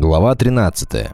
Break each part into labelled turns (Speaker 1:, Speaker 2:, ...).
Speaker 1: Глава 13.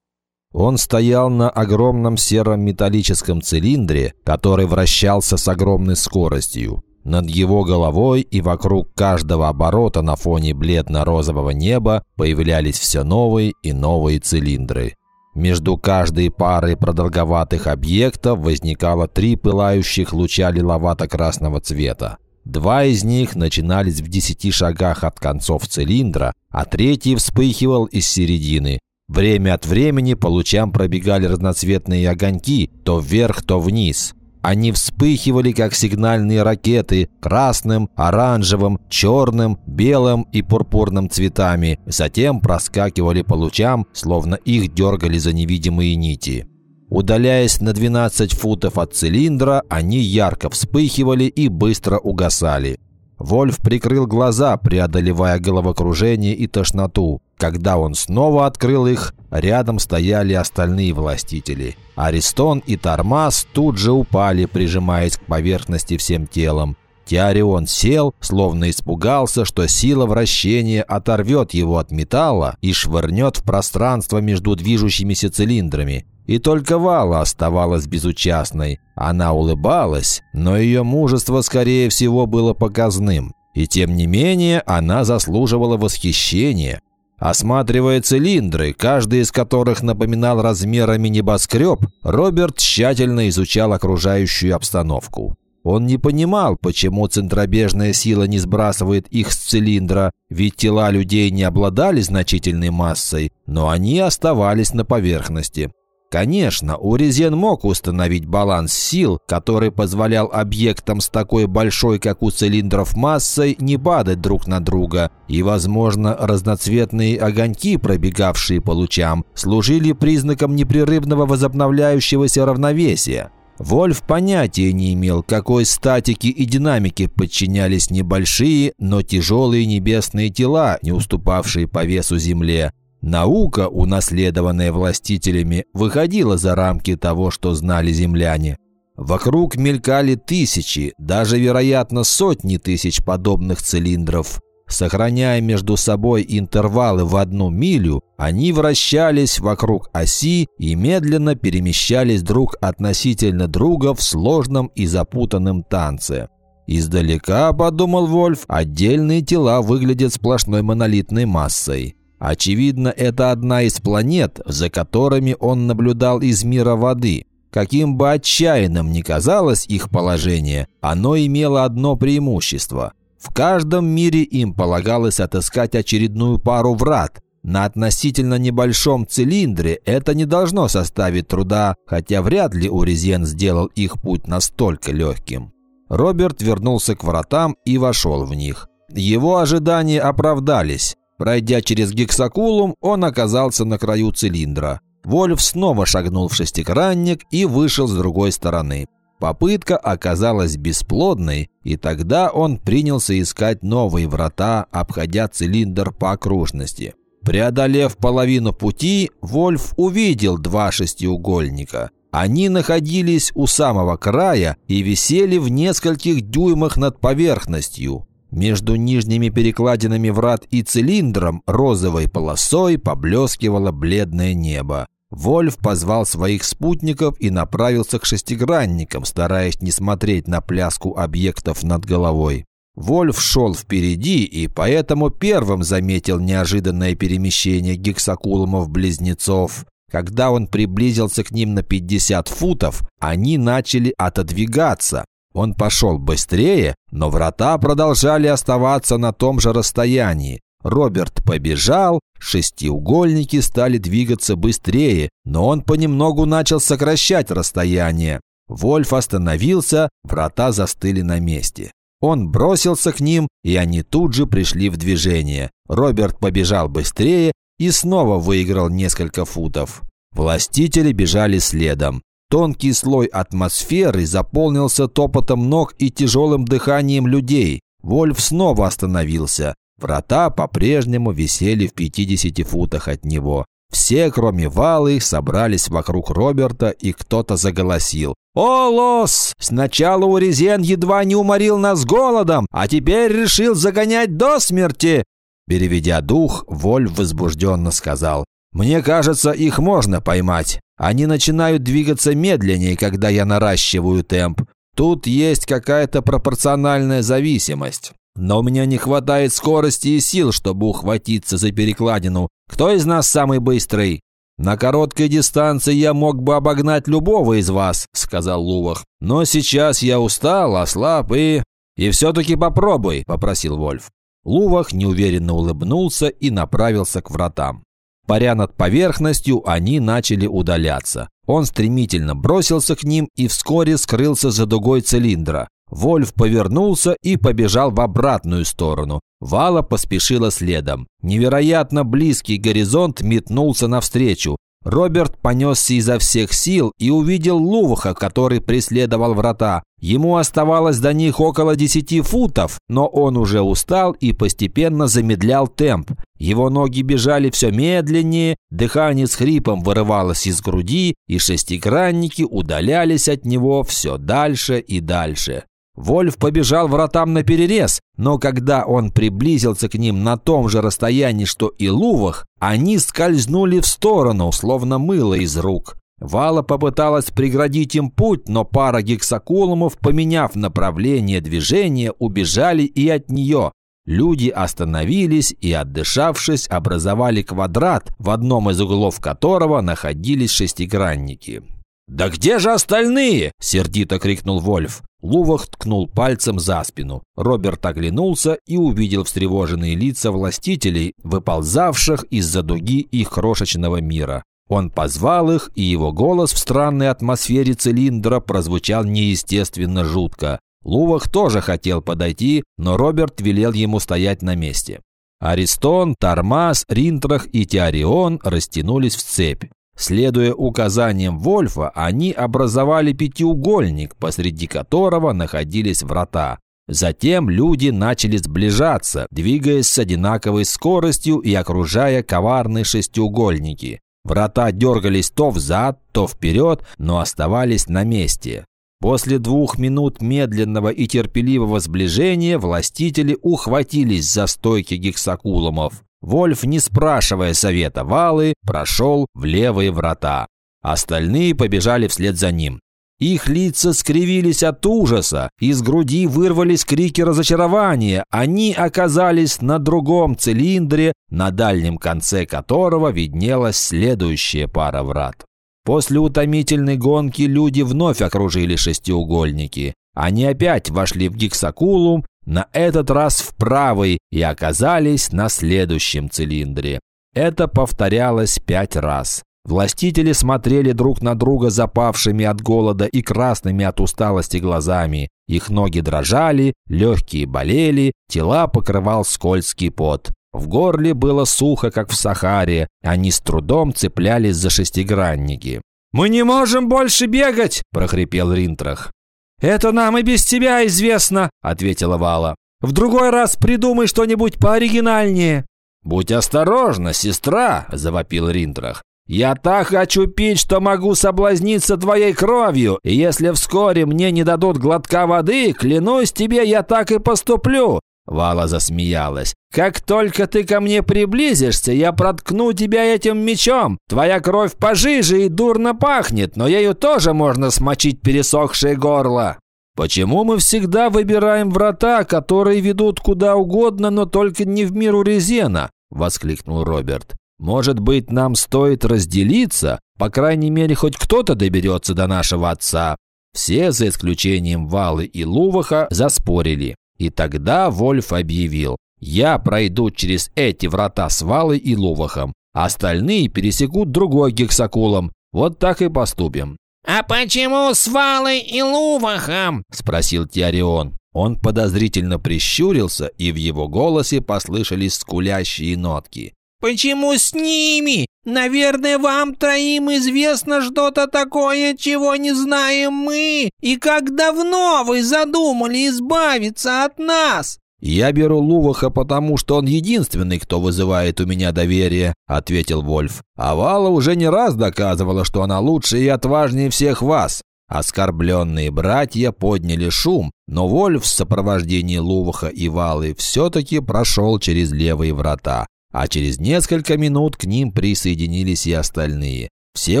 Speaker 1: Он стоял на огромном сером металлическом цилиндре, который вращался с огромной скоростью. Над его головой и вокруг каждого оборота на фоне бледно-розового неба появлялись все новые и новые цилиндры. Между каждой парой продолговатых объектов возникало три пылающих луча лиловато-красного цвета. Два из них начинались в десяти шагах от концов цилиндра, а третий вспыхивал из середины, Время от времени по лучам пробегали разноцветные огоньки, то вверх, то вниз. Они вспыхивали, как сигнальные ракеты, красным, оранжевым, черным, белым и пурпурным цветами, затем проскакивали по лучам, словно их дергали за невидимые нити. Удаляясь на 12 футов от цилиндра, они ярко вспыхивали и быстро угасали. Вольф прикрыл глаза, преодолевая головокружение и тошноту. Когда он снова открыл их, рядом стояли остальные властители. Аристон и Тормаз тут же упали, прижимаясь к поверхности всем телом. Теорион сел, словно испугался, что сила вращения оторвет его от металла и швырнет в пространство между движущимися цилиндрами. И только Вала оставалась безучастной. Она улыбалась, но ее мужество, скорее всего, было показным. И тем не менее, она заслуживала восхищения. Осматривая цилиндры, каждый из которых напоминал размерами небоскреб, Роберт тщательно изучал окружающую обстановку. Он не понимал, почему центробежная сила не сбрасывает их с цилиндра, ведь тела людей не обладали значительной массой, но они оставались на поверхности. Конечно, Урезен мог установить баланс сил, который позволял объектам с такой большой, как у цилиндров, массой не падать друг на друга, и, возможно, разноцветные огоньки, пробегавшие по лучам, служили признаком непрерывного возобновляющегося равновесия. Вольф понятия не имел, какой статике и динамике подчинялись небольшие, но тяжелые небесные тела, не уступавшие по весу Земле, Наука, унаследованная властителями, выходила за рамки того, что знали земляне. Вокруг мелькали тысячи, даже, вероятно, сотни тысяч подобных цилиндров. Сохраняя между собой интервалы в одну милю, они вращались вокруг оси и медленно перемещались друг относительно друга в сложном и запутанном танце. Издалека, подумал Вольф, отдельные тела выглядят сплошной монолитной массой. Очевидно, это одна из планет, за которыми он наблюдал из мира воды. Каким бы отчаянным ни казалось их положение, оно имело одно преимущество. В каждом мире им полагалось отыскать очередную пару врат. На относительно небольшом цилиндре это не должно составить труда, хотя вряд ли Урезен сделал их путь настолько легким. Роберт вернулся к вратам и вошел в них. Его ожидания оправдались. Пройдя через гексакулум, он оказался на краю цилиндра. Вольф снова шагнул в шестигранник и вышел с другой стороны. Попытка оказалась бесплодной, и тогда он принялся искать новые врата, обходя цилиндр по окружности. Преодолев половину пути, Вольф увидел два шестиугольника. Они находились у самого края и висели в нескольких дюймах над поверхностью. Между нижними перекладинами врат и цилиндром розовой полосой поблескивало бледное небо. Вольф позвал своих спутников и направился к шестигранникам, стараясь не смотреть на пляску объектов над головой. Вольф шел впереди и поэтому первым заметил неожиданное перемещение гексакулумов-близнецов. Когда он приблизился к ним на 50 футов, они начали отодвигаться, он пошел быстрее, но врата продолжали оставаться на том же расстоянии. Роберт побежал, шестиугольники стали двигаться быстрее, но он понемногу начал сокращать расстояние. Вольф остановился, врата застыли на месте. Он бросился к ним, и они тут же пришли в движение. Роберт побежал быстрее и снова выиграл несколько футов. Властители бежали следом. Тонкий слой атмосферы заполнился топотом ног и тяжелым дыханием людей. Вольф снова остановился. Врата по-прежнему висели в 50 футах от него. Все, кроме Валы, собрались вокруг Роберта, и кто-то заголосил. «О, Лос! Сначала Урезен едва не уморил нас голодом, а теперь решил загонять до смерти!» Переведя дух, Вольф возбужденно сказал. «Мне кажется, их можно поймать. Они начинают двигаться медленнее, когда я наращиваю темп. Тут есть какая-то пропорциональная зависимость. Но меня не хватает скорости и сил, чтобы ухватиться за перекладину. Кто из нас самый быстрый?» «На короткой дистанции я мог бы обогнать любого из вас», — сказал Лувах. «Но сейчас я устал, ослаб и...» «И все-таки попробуй», — попросил Вольф. Лувах неуверенно улыбнулся и направился к вратам. Паря над поверхностью, они начали удаляться. Он стремительно бросился к ним и вскоре скрылся за дугой цилиндра. Вольф повернулся и побежал в обратную сторону. Вала поспешила следом. Невероятно близкий горизонт метнулся навстречу. Роберт понесся изо всех сил и увидел Луваха, который преследовал врата. Ему оставалось до них около десяти футов, но он уже устал и постепенно замедлял темп. Его ноги бежали все медленнее, дыхание с хрипом вырывалось из груди, и шестигранники удалялись от него все дальше и дальше. Вольф побежал вратам на перерез, но когда он приблизился к ним на том же расстоянии, что и Лувах, они скользнули в сторону, словно мыло из рук. Вала попыталась преградить им путь, но пара гексакулумов, поменяв направление движения, убежали и от нее. Люди остановились и, отдышавшись, образовали квадрат, в одном из углов которого находились шестигранники. «Да где же остальные?» – сердито крикнул Вольф. Лувах ткнул пальцем за спину. Роберт оглянулся и увидел встревоженные лица властителей, выползавших из-за дуги их крошечного мира. Он позвал их, и его голос в странной атмосфере цилиндра прозвучал неестественно жутко. Лувах тоже хотел подойти, но Роберт велел ему стоять на месте. Аристон, Тормаз, Ринтрах и Теорион растянулись в цепь. Следуя указаниям Вольфа, они образовали пятиугольник, посреди которого находились врата. Затем люди начали сближаться, двигаясь с одинаковой скоростью и окружая коварные шестиугольники. Врата дергались то взад, то вперед, но оставались на месте. После двух минут медленного и терпеливого сближения властители ухватились за стойки гексакулумов. Вольф, не спрашивая совета Валы, прошел в левые врата. Остальные побежали вслед за ним. Их лица скривились от ужаса, из груди вырвались крики разочарования. Они оказались на другом цилиндре, на дальнем конце которого виднелась следующая пара врат. После утомительной гонки люди вновь окружили шестиугольники. Они опять вошли в гексакулум на этот раз в правый и оказались на следующем цилиндре. Это повторялось пять раз. Властители смотрели друг на друга запавшими от голода и красными от усталости глазами. Их ноги дрожали, легкие болели, тела покрывал скользкий пот. В горле было сухо, как в Сахаре. Они с трудом цеплялись за шестигранники. «Мы не можем больше бегать!» – прохрипел Ринтрах. «Это нам и без тебя известно», — ответила Вала. «В другой раз придумай что-нибудь пооригинальнее». «Будь осторожна, сестра», — завопил Ринтрах. «Я так хочу пить, что могу соблазниться твоей кровью, и если вскоре мне не дадут глотка воды, клянусь тебе, я так и поступлю. Вала засмеялась. «Как только ты ко мне приблизишься, я проткну тебя этим мечом. Твоя кровь пожиже и дурно пахнет, но ею тоже можно смочить пересохшее горло». «Почему мы всегда выбираем врата, которые ведут куда угодно, но только не в миру Резена?» – воскликнул Роберт. «Может быть, нам стоит разделиться? По крайней мере, хоть кто-то доберется до нашего отца». Все, за исключением Валы и Луваха, заспорили. И тогда Вольф объявил, «Я пройду через эти врата с Валой и Лувахом, а остальные пересекут другой гексакулом. Вот так и поступим».
Speaker 2: «А почему с Валой и Лувахом?» – спросил Теорион.
Speaker 1: Он подозрительно прищурился, и в его голосе послышались скулящие нотки.
Speaker 2: «Почему с ними? Наверное, вам троим известно что-то такое, чего не знаем мы. И как давно вы задумали избавиться от нас?»
Speaker 1: «Я беру Луваха, потому что он единственный, кто вызывает у меня доверие», — ответил Вольф. «А Вала уже не раз доказывала, что она лучше и отважнее всех вас. Оскорбленные братья подняли шум, но Вольф в сопровождении Луваха и Валы все-таки прошел через левые врата, а через несколько минут к ним присоединились и остальные. Все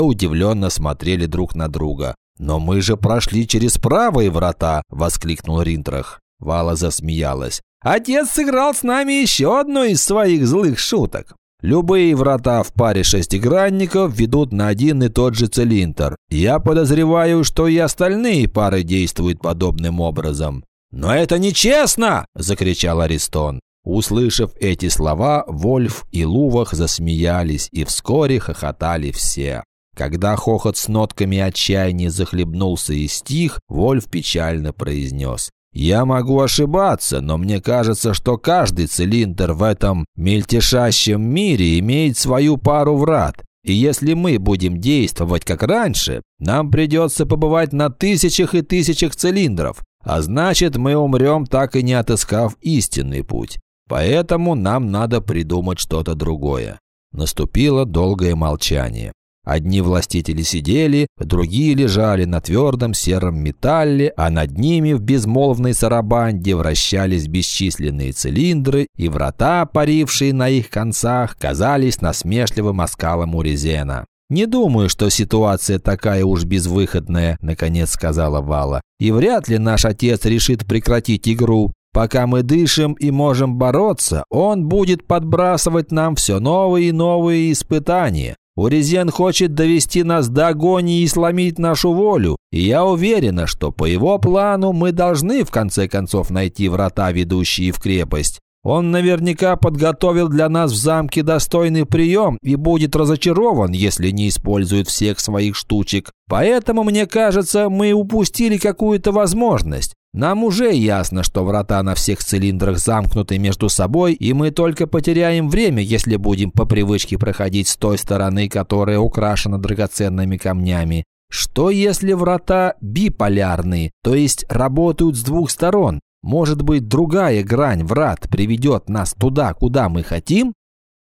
Speaker 1: удивленно смотрели друг на друга. «Но мы же прошли через правые врата!» – воскликнул Ринтрах. Вала засмеялась. «Отец сыграл с нами еще одну из своих злых шуток. Любые врата в паре шестигранников ведут на один и тот же цилиндр. Я подозреваю, что и остальные пары действуют подобным образом. «Но это нечестно!» – закричал Аристон. Услышав эти слова, Вольф и Лувах засмеялись, и вскоре хохотали все. Когда хохот с нотками отчаяния захлебнулся и стих, Вольф печально произнес. Я могу ошибаться, но мне кажется, что каждый цилиндр в этом мельтешащем мире имеет свою пару врат. И если мы будем действовать как раньше, нам придется побывать на тысячах и тысячах цилиндров, а значит мы умрем, так и не отыскав истинный путь. Поэтому нам надо придумать что-то другое. Наступило долгое молчание. Одни властители сидели, другие лежали на твердом сером металле, а над ними в безмолвной сарабанде вращались бесчисленные цилиндры, и врата, парившие на их концах, казались насмешливым оскалом у резена. «Не думаю, что ситуация такая уж безвыходная», – наконец сказала Вала. «И вряд ли наш отец решит прекратить игру. Пока мы дышим и можем бороться, он будет подбрасывать нам все новые и новые испытания. Урезен хочет довести нас до агонии и сломить нашу волю, и я уверена, что по его плану мы должны в конце концов найти врата, ведущие в крепость. Он наверняка подготовил для нас в замке достойный прием и будет разочарован, если не использует всех своих штучек. Поэтому, мне кажется, мы упустили какую-то возможность. Нам уже ясно, что врата на всех цилиндрах замкнуты между собой, и мы только потеряем время, если будем по привычке проходить с той стороны, которая украшена драгоценными камнями. Что если врата биполярные, то есть работают с двух сторон? Может быть, другая грань врат приведет нас туда, куда мы хотим?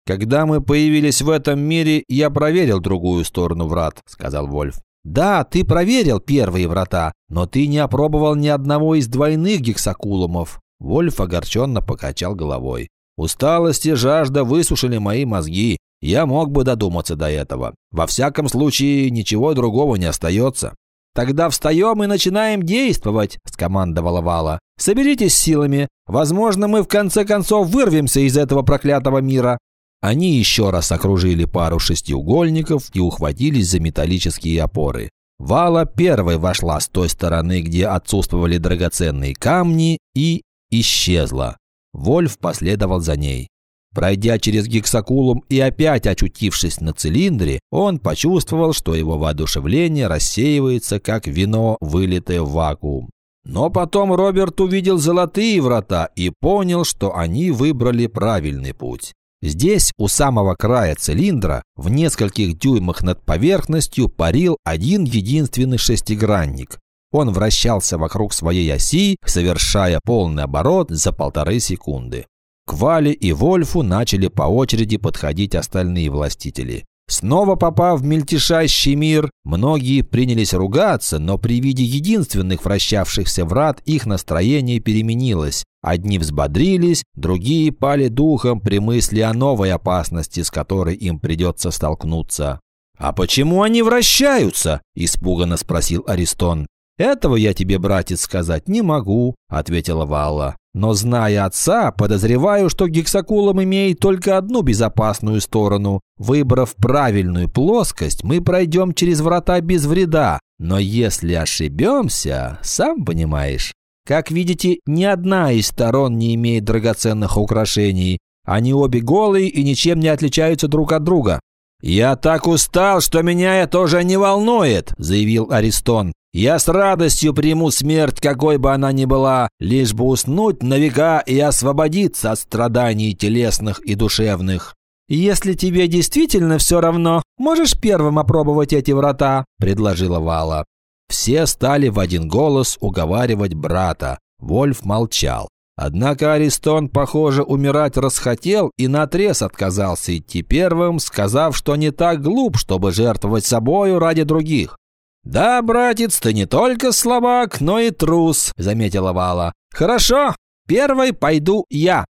Speaker 1: Когда мы появились в этом мире, я проверил другую сторону врат, сказал Вольф. Да, ты проверил первые врата, но ты не опробовал ни одного из двойных гексакулумов. Вольф огорченно покачал головой. Усталость и жажда высушили мои мозги. Я мог бы додуматься до этого. Во всяком случае, ничего другого не остается. «Тогда встаем и начинаем действовать», – скомандовала Вала. «Соберитесь силами. Возможно, мы в конце концов вырвемся из этого проклятого мира». Они еще раз окружили пару шестиугольников и ухватились за металлические опоры. Вала первой вошла с той стороны, где отсутствовали драгоценные камни, и исчезла. Вольф последовал за ней. Пройдя через гексакулум и опять очутившись на цилиндре, он почувствовал, что его воодушевление рассеивается, как вино, вылитое в вакуум. Но потом Роберт увидел золотые врата и понял, что они выбрали правильный путь. Здесь, у самого края цилиндра, в нескольких дюймах над поверхностью парил один единственный шестигранник. Он вращался вокруг своей оси, совершая полный оборот за полторы секунды. К Вале и Вольфу начали по очереди подходить остальные властители. Снова попав в мельтешащий мир, многие принялись ругаться, но при виде единственных вращавшихся врат их настроение переменилось. Одни взбодрились, другие пали духом при мысли о новой опасности, с которой им придется столкнуться. «А почему они вращаются?» – испуганно спросил Аристон. «Этого я тебе, братец, сказать не могу», – ответила Валла. «Но, зная отца, подозреваю, что гексакулом имеет только одну безопасную сторону. Выбрав правильную плоскость, мы пройдем через врата без вреда. Но если ошибемся, сам понимаешь». Как видите, ни одна из сторон не имеет драгоценных украшений. Они обе голые и ничем не отличаются друг от друга. «Я так устал, что меня это уже не волнует», – заявил Аристон. «Я с радостью приму смерть, какой бы она ни была, лишь бы уснуть на века и освободиться от страданий телесных и душевных». «Если тебе действительно все равно, можешь первым опробовать эти врата», – предложила Вала. Все стали в один голос уговаривать брата. Вольф молчал. Однако Аристон, похоже, умирать расхотел и наотрез отказался идти первым, сказав, что не так глуп, чтобы жертвовать собою ради других. «Да, братец, ты не только слабак, но и трус», – заметила Вала. «Хорошо, первой пойду я».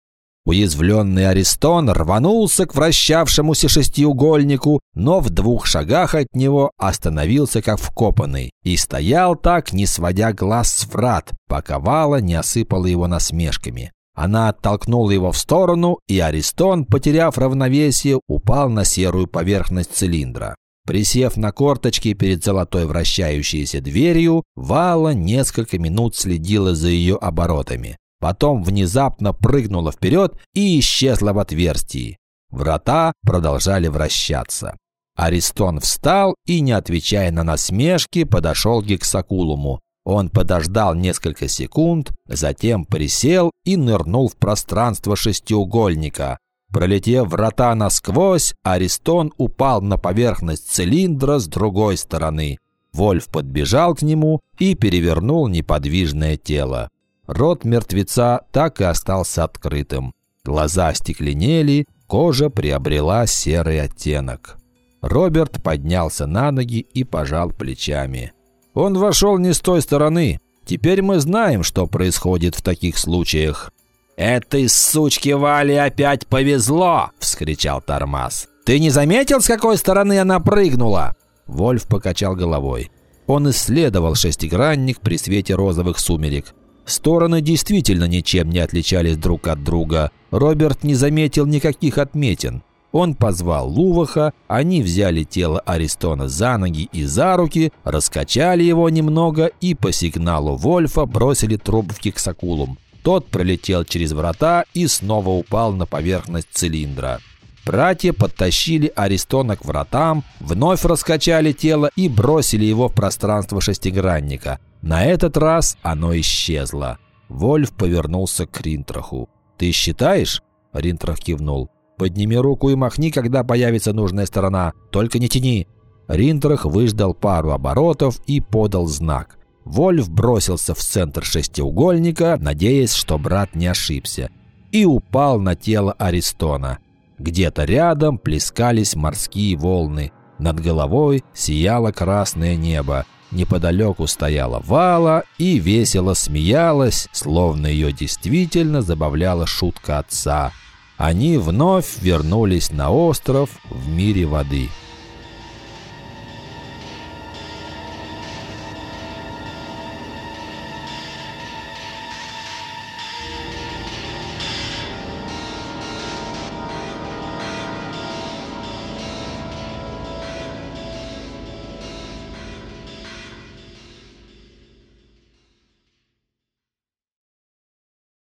Speaker 1: Уязвленный Аристон рванулся к вращавшемуся шестиугольнику, но в двух шагах от него остановился как вкопанный и стоял так, не сводя глаз с врат, пока Вала не осыпала его насмешками. Она оттолкнула его в сторону, и Аристон, потеряв равновесие, упал на серую поверхность цилиндра. Присев на корточки перед золотой вращающейся дверью, Вала несколько минут следила за ее оборотами. Потом внезапно прыгнула вперед и исчезла в отверстии. Врата продолжали вращаться. Аристон встал и, не отвечая на насмешки, подошел к Гексакулуму. Он подождал несколько секунд, затем присел и нырнул в пространство шестиугольника. Пролетев врата насквозь, Аристон упал на поверхность цилиндра с другой стороны. Вольф подбежал к нему и перевернул неподвижное тело. Рот мертвеца так и остался открытым. Глаза стекленели, кожа приобрела серый оттенок. Роберт поднялся на ноги и пожал плечами. Он вошел не с той стороны. Теперь мы знаем, что происходит в таких случаях. «Этой сучке Вале опять повезло!» – вскричал Тормаз. «Ты не заметил, с какой стороны она прыгнула?» Вольф покачал головой. Он исследовал шестигранник при свете розовых сумерек. Стороны действительно ничем не отличались друг от друга. Роберт не заметил никаких отметин. Он позвал Луваха, они взяли тело Аристона за ноги и за руки, раскачали его немного и по сигналу Вольфа бросили труп в Киксакулум. Тот пролетел через врата и снова упал на поверхность цилиндра. Братья подтащили Аристона к вратам, вновь раскачали тело и бросили его в пространство шестигранника. На этот раз оно исчезло. Вольф повернулся к Ринтраху. «Ты считаешь?» Ринтрах кивнул. «Подними руку и махни, когда появится нужная сторона. Только не тяни». Ринтрах выждал пару оборотов и подал знак. Вольф бросился в центр шестиугольника, надеясь, что брат не ошибся, и упал на тело Аристона. Где-то рядом плескались морские волны. Над головой сияло красное небо. Неподалеку стояла Вала и весело смеялась, словно ее действительно забавляла шутка отца. Они вновь вернулись на остров в мире воды.